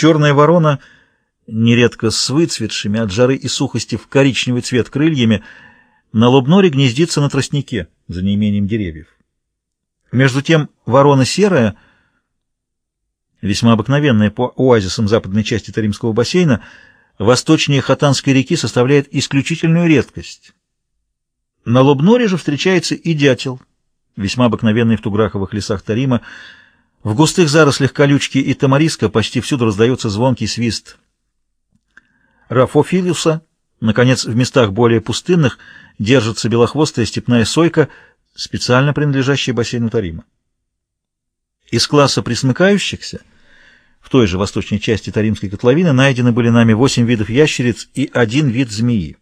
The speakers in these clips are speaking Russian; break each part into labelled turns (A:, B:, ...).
A: Черная ворона, нередко с выцветшими от жары и сухости в коричневый цвет крыльями, на лобноре гнездится на тростнике, за неимением деревьев. Между тем ворона серая, весьма обыкновенная по оазисам западной части Таримского бассейна, восточнее Хатанской реки составляет исключительную редкость. На Лобноре же встречается и дятел, весьма обыкновенный в туграховых лесах Тарима. В густых зарослях колючки и тамариска почти всюду раздается звонкий свист рафофилиуса. Наконец, в местах более пустынных держится белохвостая степная сойка, специально принадлежащая бассейну Тарима. Из класса присмыкающихся в той же восточной части Таримской котловины найдены были нами восемь видов ящериц и один вид змеи.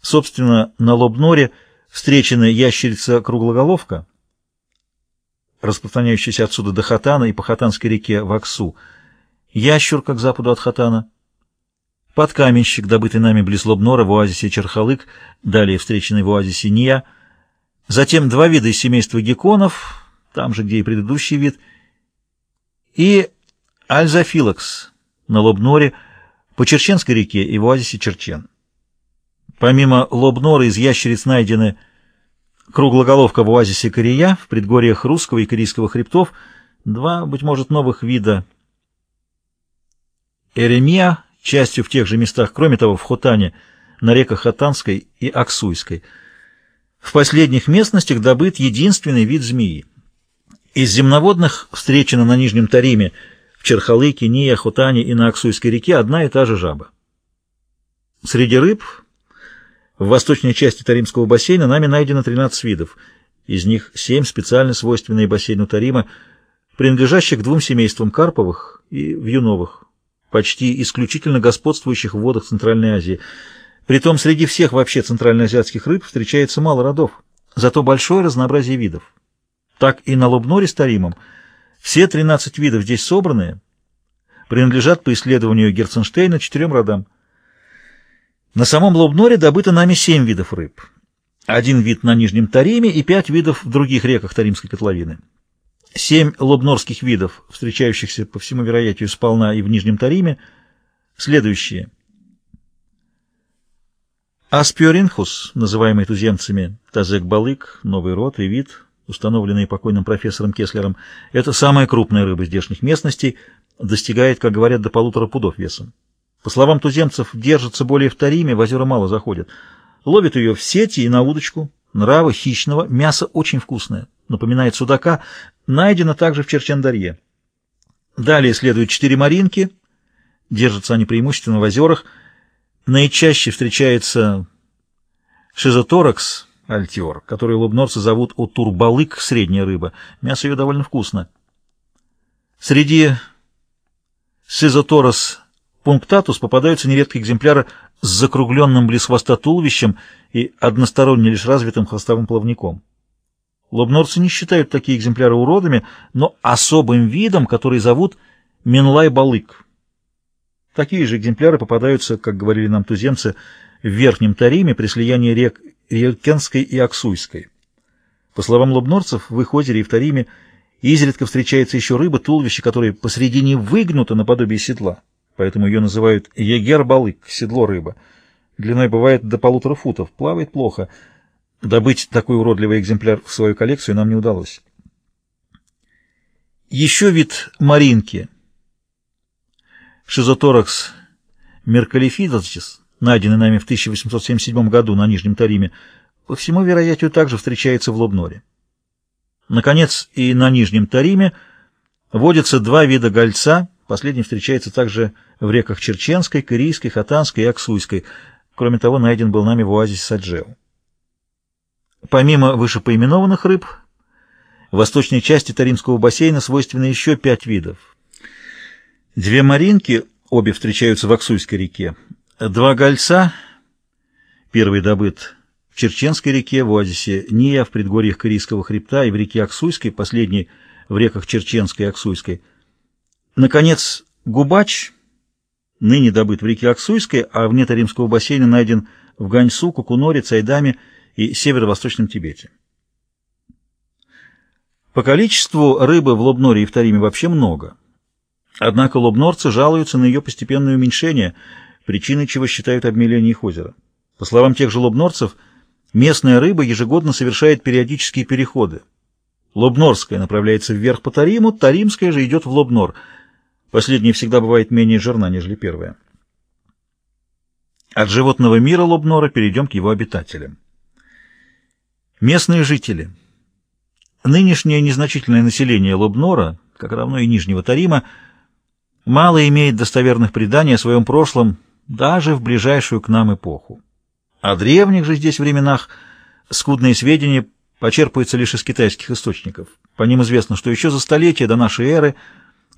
A: Собственно, на Лобноре встреченная ящерица-круглоголовка, распространяющаяся отсюда до Хатана и по Хатанской реке в Аксу, ящурка к западу от Хатана, подкаменщик, добытый нами близ Лобнора в оазисе Черхалык, далее встреченный в оазисе Ния, затем два вида из семейства гекконов, там же, где и предыдущий вид, и альзофилокс на Лобноре, по Черченской реке и в оазисе Черчен. Помимо лобнора из ящериц найдены круглоголовка в оазисе Кория, в предгорьях Русского и Корейского хребтов, два, быть может, новых вида эремия, частью в тех же местах, кроме того, в Хотане, на реках Хатанской и Аксуйской. В последних местностях добыт единственный вид змеи. Из земноводных встречена на Нижнем Тариме в Черхалыке, Ния, Хотане и на Аксуйской реке одна и та же жаба. Среди рыб в восточной части Таримского бассейна нами найдено 13 видов, из них 7 специально свойственные бассейну Тарима, принадлежащих двум семействам карповых и вьюновых, почти исключительно господствующих в водах Центральной Азии. Притом среди всех вообще центральноазиатских рыб встречается мало родов, зато большое разнообразие видов. Так и на Лобноре с Таримом все 13 видов здесь собранные принадлежат по исследованию Герценштейна четырем родам – на самом Лобноре добыто нами семь видов рыб. Один вид на Нижнем Тариме и пять видов в других реках Таримской котловины. Семь лобнорских видов, встречающихся по всему вероятию сполна и в Нижнем Тариме, следующие. Аспиоринхус, называемый туземцами тазек-балык, новый род и вид, установленный покойным профессором Кеслером, это самая крупная рыба здешних местностей, достигает, как говорят, до полутора пудов весом. По словам туземцев, держится более в Тариме, в озера мало заходят. Ловят ее в сети и на удочку. Нрава хищного, мясо очень вкусное, напоминает судака, найдено также в Черчендарье. Далее следуют четыре маринки, держатся они преимущественно в озерах. Наичаще встречается шизоторакс, альтиор, который лобнорцы зовут утурбалык, средняя рыба. Мясо ее довольно вкусно. Среди шизоторос пунктатус попадаются нередко экземпляры с закругленным близ хвоста туловищем и односторонне лишь развитым хвостовым плавником. Лобнорцы не считают такие экземпляры уродами, но особым видом, который зовут Минлай-балык. Такие же экземпляры попадаются, как говорили нам туземцы, в Верхнем Тариме при слиянии рек Релкенской и Аксуйской. По словам лобнорцев, в их озере и в Тариме изредка встречается еще рыба, туловище которой посредине выгнуто наподобие седла поэтому ее называют егер-балык, седло рыба. Длиной бывает до полутора футов, плавает плохо. Добыть такой уродливый экземпляр в свою коллекцию нам не удалось. Еще вид маринки. Шизоторакс меркалифидосис, найденный нами в 1877 году на Нижнем Тариме, по всему вероятию также встречается в Лобноре. Наконец, и на Нижнем Тариме водятся два вида гольца, последний встречается также в реках Черченской, Корейской, Хатанской и Аксуйской. Кроме того, найден был нами в оазисе Саджеу. Помимо вышепоименованных рыб, в восточной части Таримского бассейна свойственны еще пять видов. Две маринки, обе встречаются в Аксуйской реке, два гольца, первый добыт в Черченской реке, в оазисе Ния, в предгорьях Корейского хребта и в реке Аксуйской, последний в реках Черченской и Аксуйской. Наконец, губач – ныне добыт в реке Аксуйской, а вне Таримского бассейна найден в Ганьсу, Кукуноре, Цайдаме и северо-восточном Тибете. По количеству рыбы в Лобноре и в Тариме вообще много. Однако лобнорцы жалуются на ее постепенное уменьшение, причиной чего считают обмеление их озера. По словам тех же лобнорцев, местная рыба ежегодно совершает периодические переходы. Лобнорская направляется вверх по Тариму, Таримская же идет в Лобнор. Последняя всегда бывает менее жирна, нежели первая. От животного мира Лобнора перейдем к его обитателям. Местные жители. Нынешнее незначительное население Лобнора, как равно и Нижнего Тарима, мало имеет достоверных преданий о своем прошлом даже в ближайшую к нам эпоху. О древних же здесь временах скудные сведения почерпываются лишь из китайских источников. По ним известно, что еще за столетия до нашей эры,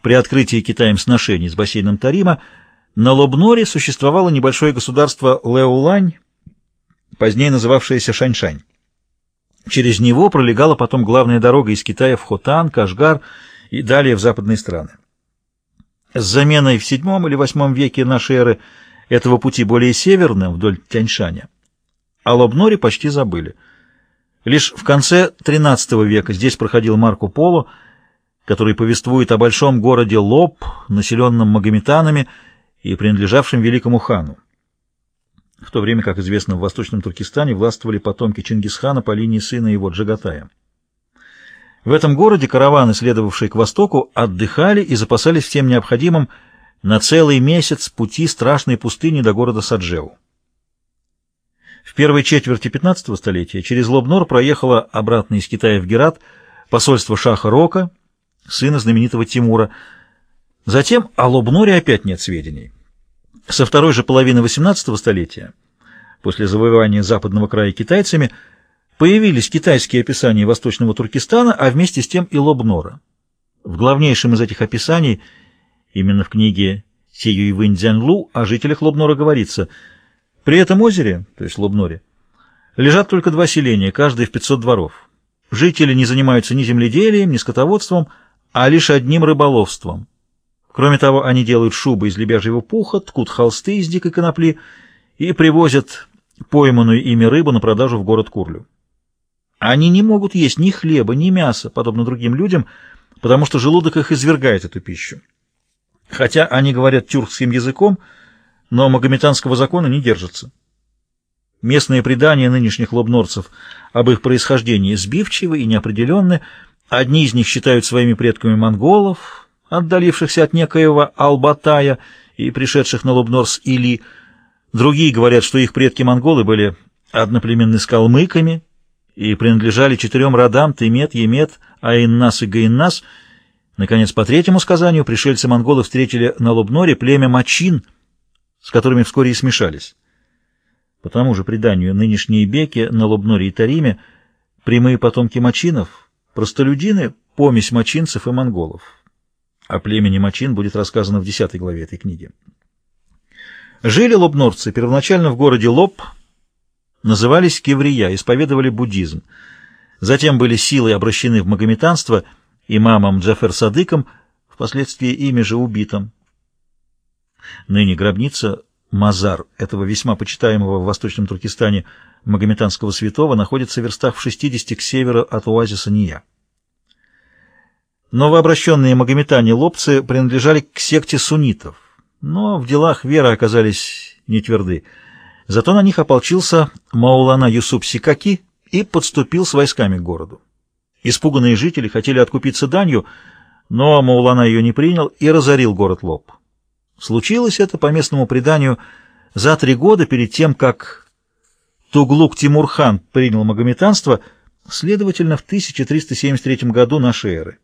A: при открытии Китаем сношений с бассейном Тарима, на Лобноре существовало небольшое государство Леулань, позднее называвшееся Шаньшань. Через него пролегала потом главная дорога из Китая в Хотан, Кашгар и далее в западные страны. С заменой в VII или VIII веке нашей эры этого пути более северным, вдоль Тяньшаня, о Лобноре почти забыли. Лишь в конце XIII века здесь проходил Марко Поло, который повествует о большом городе Лоб, населенном магометанами и принадлежавшем великому хану. В то время, как известно, в Восточном Туркестане властвовали потомки Чингисхана по линии сына его Джагатая. В этом городе караваны, следовавшие к востоку, отдыхали и запасались всем необходимым на целый месяц пути страшной пустыни до города Саджеу. В первой четверти 15 столетия через Лобнор проехало обратно из Китая в Герат посольство Шаха Рока, сына знаменитого Тимура. Затем о Лобноре опять нет сведений. Со второй же половины XVIII столетия, после завоевания западного края китайцами, появились китайские описания восточного Туркестана, а вместе с тем и Лобнора. В главнейшем из этих описаний, именно в книге Сию Вэнь Цзяньлу, о жителях Лобнора говорится «При этом озере, то есть Лобноре, лежат только два селения, каждое в 500 дворов. Жители не занимаются ни земледелием, ни скотоводством, а лишь одним рыболовством». Кроме того, они делают шубы из лебяжьего пуха, ткут холсты из дикой конопли и привозят пойманную ими рыбу на продажу в город Курлю. Они не могут есть ни хлеба, ни мяса, подобно другим людям, потому что желудок их извергает эту пищу. Хотя они говорят тюркским языком, но магометанского закона не держатся. Местные предания нынешних лобнорцев об их происхождении сбивчивы и неопределенны. Одни из них считают своими предками монголов, отдалившихся от некоего Албатая и пришедших на Лубнор с Или. Другие говорят, что их предки-монголы были одноплеменны с калмыками и принадлежали четырем родам Тымет, Емет, Аиннас и Гаиннас. Наконец, по третьему сказанию, пришельцы-монголы встретили на Лубноре племя Мачин, с которыми вскоре и смешались. По тому же преданию, нынешние беки на Лубноре и Тариме — прямые потомки мачинов, простолюдины — помесь мачинцев и монголов. О племени Мачин будет рассказано в 10 главе этой книги. Жили лобнорцы первоначально в городе Лоб, назывались кеврия, исповедовали буддизм. Затем были силой обращены в магометанство имамом Джафер Садыком, впоследствии ими же убитым. Ныне гробница Мазар, этого весьма почитаемого в Восточном Туркестане магометанского святого, находится в верстах в 60 к северу от оазиса Ния. Новообращенные магометане-лобцы принадлежали к секте суннитов, но в делах веры оказались не тверды. Зато на них ополчился Маулана Юсуп Сикаки и подступил с войсками к городу. Испуганные жители хотели откупиться данью, но Маулана ее не принял и разорил город Лоб. Случилось это, по местному преданию, за три года перед тем, как Туглук Тимурхан принял магометанство, следовательно, в 1373 году нашей эры.